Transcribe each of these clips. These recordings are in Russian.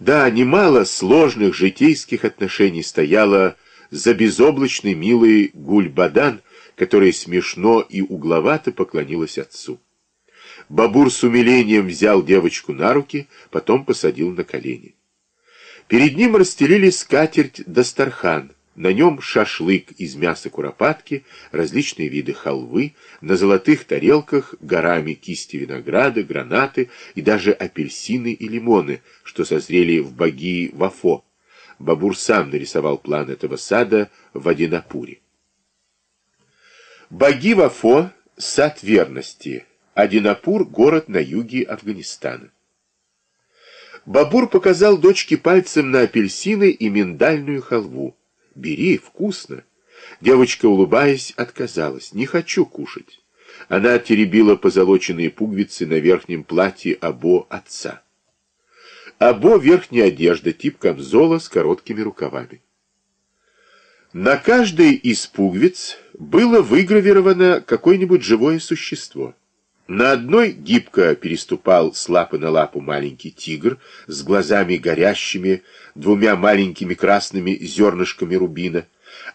Да, немало сложных житейских отношений стояло за безоблачно милой Гульбадан, которая смешно и угловато поклонилась отцу. Бабур с умилением взял девочку на руки, потом посадил на колени. Перед ним расстелили скатерть Дастархан, на нем шашлык из мяса куропатки, различные виды халвы, на золотых тарелках горами кисти винограда, гранаты и даже апельсины и лимоны, что созрели в баги Вафо. Бабур сам нарисовал план этого сада в Адинапуре. Баги Вафо — сад верности, Адинапур — город на юге Афганистана. Бабур показал дочке пальцем на апельсины и миндальную халву. Бери, вкусно. Девочка, улыбаясь, отказалась. Не хочу кушать. Она теребила позолоченные пуговицы на верхнем платье Або отца. Або верхняя одежда, тип камзола с короткими рукавами. На каждой из пуговиц было выгравировано какое-нибудь живое существо. На одной гибко переступал с лапы на лапу маленький тигр с глазами горящими, двумя маленькими красными зернышками рубина,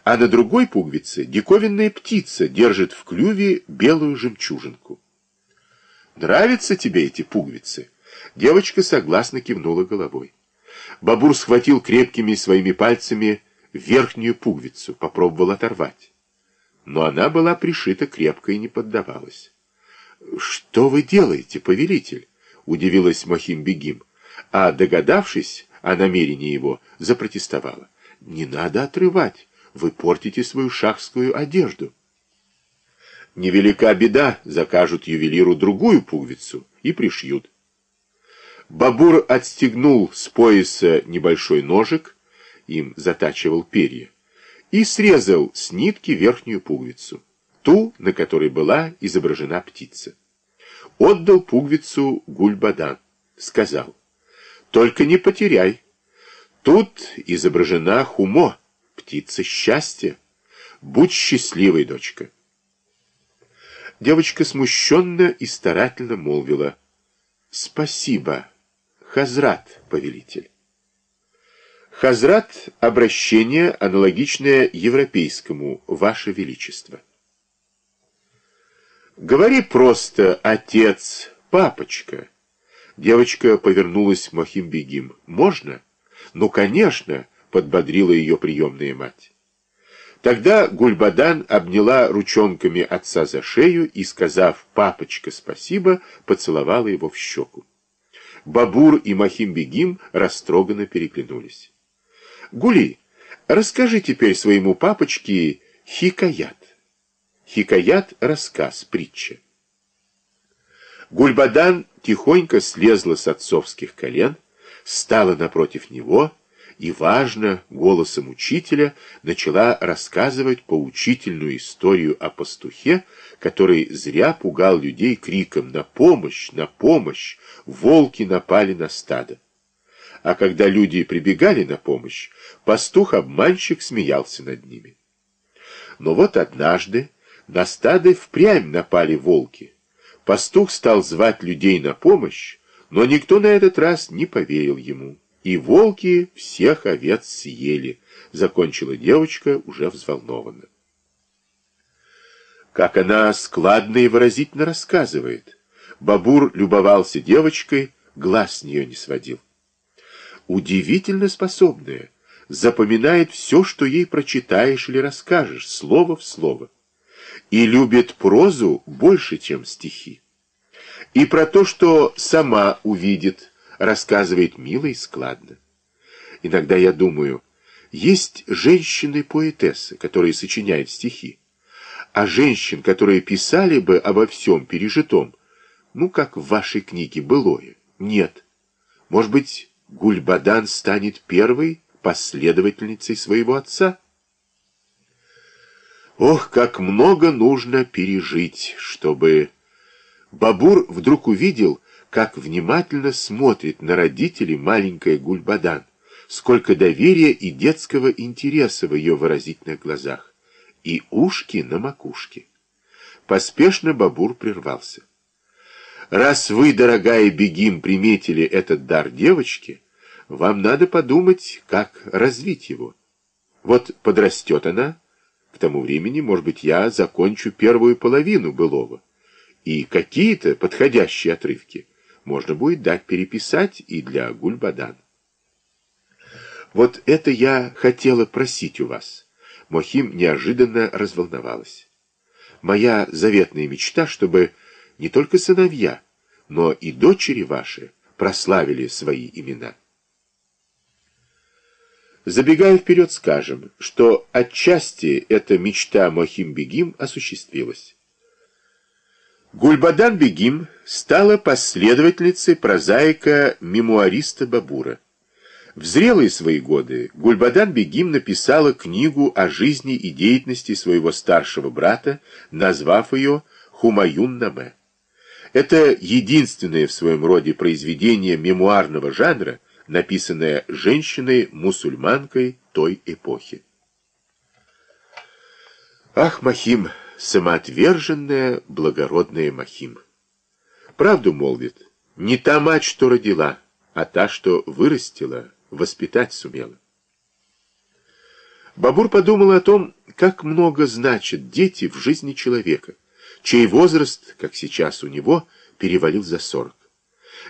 а на другой пуговице диковинная птица держит в клюве белую жемчужинку. «Нравятся тебе эти пуговицы?» Девочка согласно кивнула головой. Бабур схватил крепкими своими пальцами верхнюю пуговицу, попробовал оторвать. Но она была пришита крепко и не поддавалась. «Что вы делаете, повелитель?» — удивилась Махим-Бегим, а, догадавшись о намерении его, запротестовала. «Не надо отрывать, вы портите свою шахскую одежду». Невелика беда, закажут ювелиру другую пуговицу и пришьют. Бабур отстегнул с пояса небольшой ножик, им затачивал перья, и срезал с нитки верхнюю пуговицу ту, на которой была изображена птица. Отдал пуговицу Гульбадан. Сказал, только не потеряй. Тут изображена Хумо, птица счастья. Будь счастливой, дочка. Девочка смущенно и старательно молвила, «Спасибо, Хазрат, повелитель». Хазрат — обращение, аналогичное европейскому, Ваше Величество. Говори просто «отец», «папочка». Девочка повернулась к Махимбегим. «Можно?» «Ну, конечно», — подбодрила ее приемная мать. Тогда Гульбадан обняла ручонками отца за шею и, сказав «папочка, спасибо», поцеловала его в щеку. Бабур и Махимбегим растроганно переглянулись. «Гули, расскажи теперь своему папочке хикаят». Хикаят — рассказ, притча. Гульбадан тихонько слезла с отцовских колен, стала напротив него и, важно, голосом учителя начала рассказывать поучительную историю о пастухе, который зря пугал людей криком «На помощь! На помощь! Волки напали на стадо!» А когда люди прибегали на помощь, пастух-обманщик смеялся над ними. Но вот однажды на стадо впрямь напали волки. Пастух стал звать людей на помощь, но никто на этот раз не поверил ему. И волки всех овец съели, закончила девочка уже взволнованно. Как она складно и выразительно рассказывает. Бабур любовался девочкой, глаз с нее не сводил. Удивительно способная, запоминает все, что ей прочитаешь или расскажешь, слово в слово и любит прозу больше, чем стихи. И про то, что сама увидит, рассказывает мило и складно. Иногда я думаю, есть женщины-поэтессы, которые сочиняют стихи, а женщин, которые писали бы обо всем пережитом, ну, как в вашей книге «Былое», нет. Может быть, Гульбадан станет первой последовательницей своего отца? Ох, как много нужно пережить, чтобы... Бабур вдруг увидел, как внимательно смотрит на родителей маленькая Гульбадан, сколько доверия и детского интереса в ее выразительных глазах, и ушки на макушке. Поспешно Бабур прервался. «Раз вы, дорогая Бегим, приметили этот дар девочки, вам надо подумать, как развить его. Вот подрастет она, к тому времени, может быть, я закончу первую половину былого, и какие-то подходящие отрывки можно будет дать переписать и для Гульбадан. Вот это я хотела просить у вас. Мохим неожиданно разволновалась. Моя заветная мечта, чтобы не только сыновья, но и дочери ваши прославили свои имена. Забегая вперед, скажем, что отчасти эта мечта Мохим-Бегим осуществилась. Гульбадан-Бегим стала последовательницей прозаика-мемуариста Бабура. В зрелые свои годы Гульбадан-Бегим написала книгу о жизни и деятельности своего старшего брата, назвав ее «Хумаюн-Наме». Это единственное в своем роде произведение мемуарного жанра, написанное женщиной-мусульманкой той эпохи. Ах, Махим, самоотверженная, благородная Махим! Правду молвит, не та мать, что родила, а та, что вырастила, воспитать сумела. Бабур подумал о том, как много значат дети в жизни человека, чей возраст, как сейчас у него, перевалил за сорок.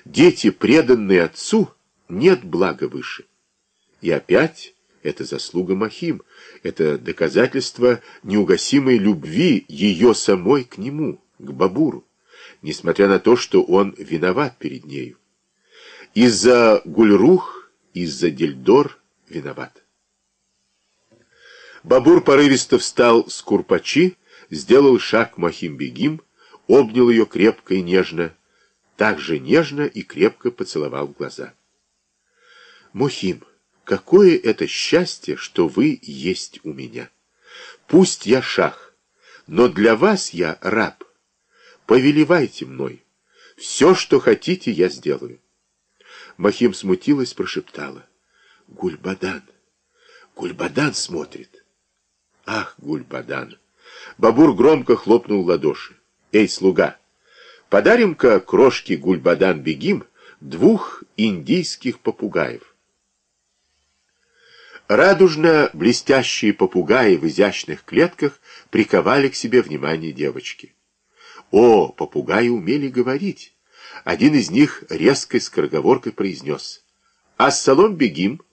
Дети, преданные отцу, нет блага выше. И опять это заслуга Махим, это доказательство неугасимой любви ее самой к нему, к Бабуру, несмотря на то, что он виноват перед нею. Из-за Гульрух, из-за Дельдор виноват. Бабур порывисто встал с курпачи, сделал шаг Махим-бегим, обнял ее крепко и нежно, так же нежно и крепко поцеловал в глаза. Мухим, какое это счастье, что вы есть у меня. Пусть я шах, но для вас я раб. Повелевайте мной. Все, что хотите, я сделаю. Махим смутилась, прошептала. Гульбадан. Гульбадан смотрит. Ах, Гульбадан. Бабур громко хлопнул ладоши. Эй, слуга, подарим-ка крошке Гульбадан-бегим двух индийских попугаев. Радужно-блестящие попугаи в изящных клетках приковали к себе внимание девочки. О, попугаи умели говорить. Один из них резкой скороговоркой произнес «Ассалом бегим!»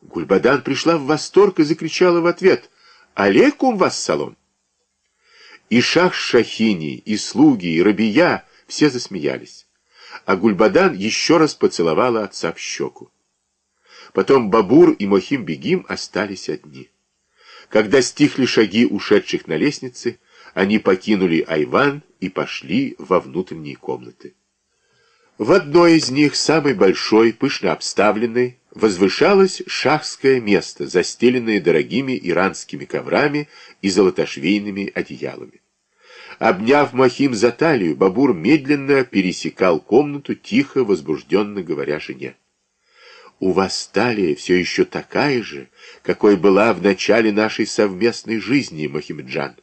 Гульбадан пришла в восторг и закричала в ответ «Алейкум вассалом!» И шах Шахини, и слуги, и рабия все засмеялись. А Гульбадан еще раз поцеловала отца в щеку. Потом Бабур и Мохим-Бегим остались одни. Когда стихли шаги ушедших на лестнице, они покинули Айван и пошли во внутренние комнаты. В одной из них, самой большой, пышно обставленной, возвышалось шахское место, застеленное дорогими иранскими коврами и золотошвейными одеялами. Обняв Махим за талию, Бабур медленно пересекал комнату, тихо, возбужденно говоря жене у вас талия все еще такая же, какой была в начале нашей совместной жизни, Мохимеджан.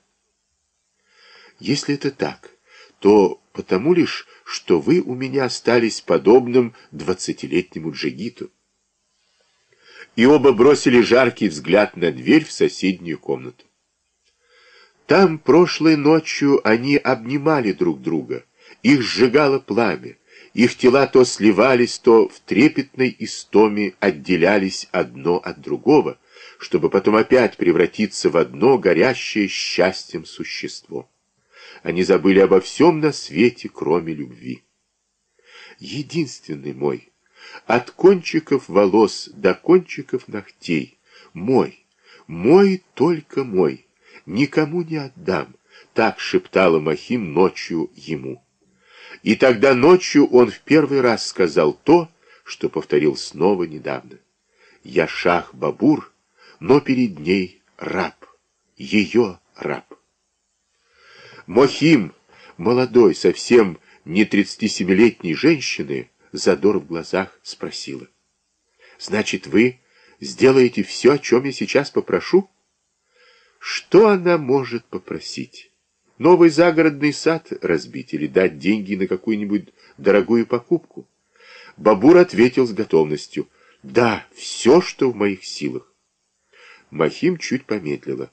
Если это так, то потому лишь, что вы у меня остались подобным двадцатилетнему джигиту. И оба бросили жаркий взгляд на дверь в соседнюю комнату. Там прошлой ночью они обнимали друг друга, их сжигало пламя, их тела то сливались, то в трепетной истоме отделялись одно от другого, чтобы потом опять превратиться в одно горящее счастьем существо. Они забыли обо всем на свете, кроме любви. Единственный мой, от кончиков волос до кончиков ногтей, мой, мой только мой, никому не отдам, так шептала Махим ночью ему. И тогда ночью он в первый раз сказал то, что повторил снова недавно. «Я шах-бабур, но перед ней раб, ее раб». Мохим, молодой, совсем не 37-летней женщины, задор в глазах спросила. «Значит, вы сделаете все, о чем я сейчас попрошу?» Что она может попросить? Новый загородный сад разбить или дать деньги на какую-нибудь дорогую покупку? Бабур ответил с готовностью – Да, все, что в моих силах. Махим чуть помедлила.